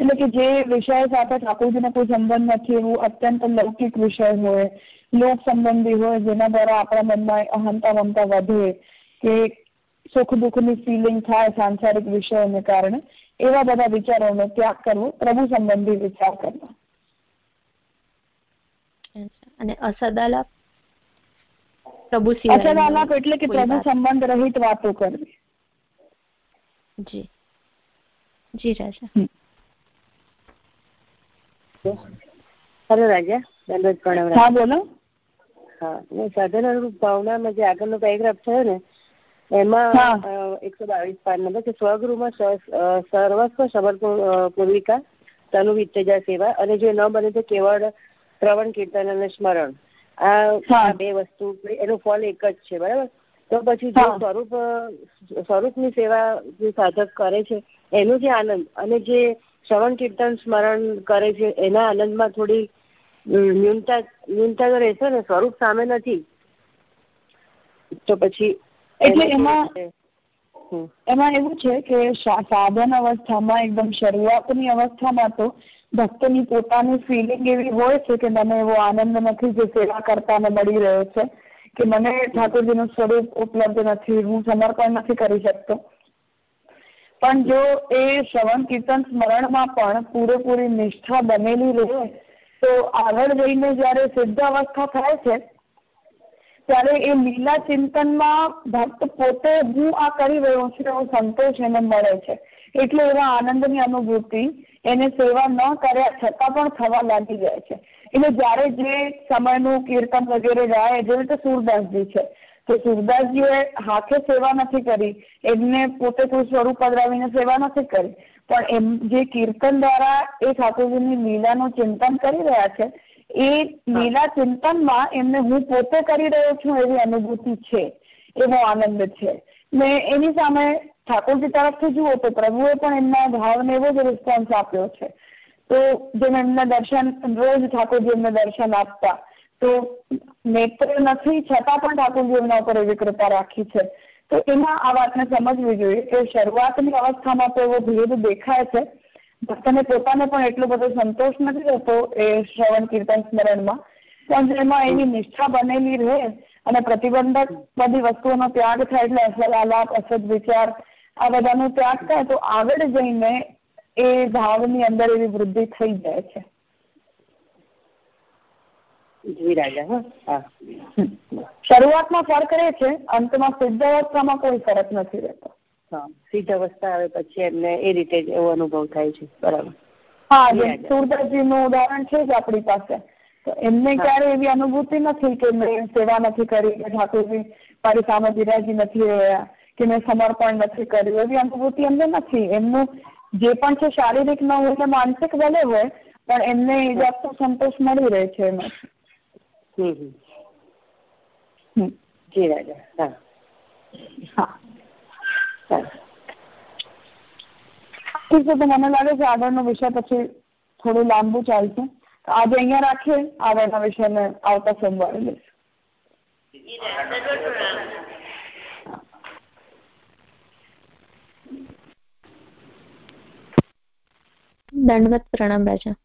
Speaker 2: એટલે કે જે વિષય સાથે ઠાકોરજીનો કોઈ સંબંધ નથી એવું અત્યંત લૌકિક વિષય હોય લોક સંબંધી હોય જેના દ્વારા આપણા મનમાં અહંતા મમતા વધે કે સુખ દુઃખની ફિલિંગ થાય સાંસારિક વિષયોને કારણે એવા બધા વિચારોનો ત્યાગ કરવો પ્રભુ સંબંધી વિચાર કરવો.
Speaker 7: અને અસદાલાપ પ્રભુ
Speaker 2: અસદાલાપ એટલે કે પ્રભુ સંબંધ રહિત વાતો કરવી.
Speaker 7: જી. જી રાજા.
Speaker 8: હલો રાજા દંડોત પ્રણામ
Speaker 2: હા બોલો.
Speaker 8: હા સાધન ભાવનામાં જે આગળનો પેરેગ્રાફ થયો ને એમાં એકસો બાવીસ પાન નંબર કે સ્વગૃહમાં સર્વસ્વ સમર્પણ પૂર્વિકા તનુ વિત્તેજા સેવા અને જો ન બને તો કેવળ શ્રવણ કીર્તન અને સ્મરણ. આ બે વસ્તુ એનું ફળ એક જ છે બરાબર? તો પછી જે સ્વરૂપ સ્વરૂપની સેવા જે સાધક કરે છે એનો જે આનંદ અને જે શ્રવણ કીર્તન સ્મરણ કરે છે એના આનંદમાં થોડી ન્યૂનતા ન્યૂનતા તો રહેશે ને સ્વરૂપ સામે નથી. તો પછી
Speaker 2: એટલે એમાં એમાં એવું છે કે સાધન અવસ્થામાં એકદમ શરૂઆતની અવસ્થામાં તો ભક્તની પોતાની ફિલિંગ એવી હોય છે કે મને એવો આનંદ નથી જે સેવા કરતાને મળી રહ્યો છે કે મને ઠાકોરજીનું સ્વરૂપ ઉપલબ્ધ નથી હું સમર્પણ નથી કરી શકતો. પણ જો એ શ્રવણ કીર્તન સ્મરણમાં પણ પૂરેપૂરી નિષ્ઠા બનેલી રહે, તો આગળ જઈને જયારે સિદ્ધાવસ્થા થાય છે, ત્યારે એ લીલા ચિંતનમાં ભક્ત પોતે હું આ કરી રહ્યો છું એવો સંતોષ એને મળે છે. એટલે એવા આનંદની અનુભૂતિ એને સેવા ન કર્યા છતાં પણ થવા લાગી જાય છે. એટલે જયારે જે સમયનું કીર્તન વગેરે ગાય, જેવી રીતે સુરદાસજી છે તો સુરદાસજીએ હાથે સેવા નથી કરી, એમને પોતે કોઈ સ્વરૂપ પધરાવીને સેવા નથી કરી. પણ એમ જે કીર્તન દ્વારા એ ઠાકોરજીની લીલાનું ચિંતન કરી રહ્યા છે, એ લીલા ચિંતનમાં એમને હું પોતે કરી રહ્યો છું એવી અનુભૂતિ છે, એવો આનંદ છે. ને એની સામે ઠાકોરજી તરફથી જુઓ તો પ્રભુએ પણ એમના ભાવને એવો જ રિસ્પોન્સ આપ્યો છે. તો જેમ એમના દર્શન, રોજ ઠાકોરજી એમને દર્શન આપતા તો નેત્ર નથી છતાં પણ ઠાકોરજી એમના ઉપર એવી કૃપા રાખી છે. તો એમાં આ વાતને સમજવી જોઈએ. કે શરૂઆતની અવસ્થામાં તો એવો ભેદ દેખાય છે. ભક્તને પોતાને પણ એટલો બધો સંતોષ નથી રહેતો એ શ્રવણ કીર્તન સ્મરણમાં. પણ જેમાં એની નિષ્ઠા બનેલી રહે અને પ્રતિબંધક બધી વસ્તુઓનો ત્યાગ થાય એટલે અસલ આલાપ અસદ વિચાર, આ બધાનો ત્યાગ થાય, તો આગળ જઈને એ ભાવની અંદર એવી વૃદ્ધિ થઈ જાય છે. શરૂઆતમાં ફરક રહે છે અંતમાં સિદ્ધ અવસ્થામાં કોઈ ફરક નથી રહેતો.
Speaker 8: સિદ્ધ અવસ્થા આવે પછી એમને એ રીતે જ એવો અનુભવ થાય છે બરાબર.
Speaker 2: હા સુરદાસજી નું ઉદાહરણ છે જ આપણી પાસે. તો એમને ક્યારે એવી અનુભૂતિ નથી કે મેં સેવા નથી કરી કે ઠાકોરજી મારી સામે બિરાજી નથી રહ્યા કે મેં સમર્પણ નથી કર્યું એવી અનુભૂતિ એમને નથી. એમનું જે પણ છે શારીરિક ન હોય કે માનસિક ભલે હોય પણ એમને એ જાતનો સંતોષ મળી રહે છે એમાંથી.
Speaker 8: જી રાજા હા.
Speaker 2: હા. ઠીક છે તો મને લાગે છે આગળનો વિષય પછી થોડું લાંબુ ચાલશે. આજે અહીંયા રાખીએ આગળના વિષયને આવતા સોમવારે લઈશું.
Speaker 7: દંડવત પ્રણામ રાજા.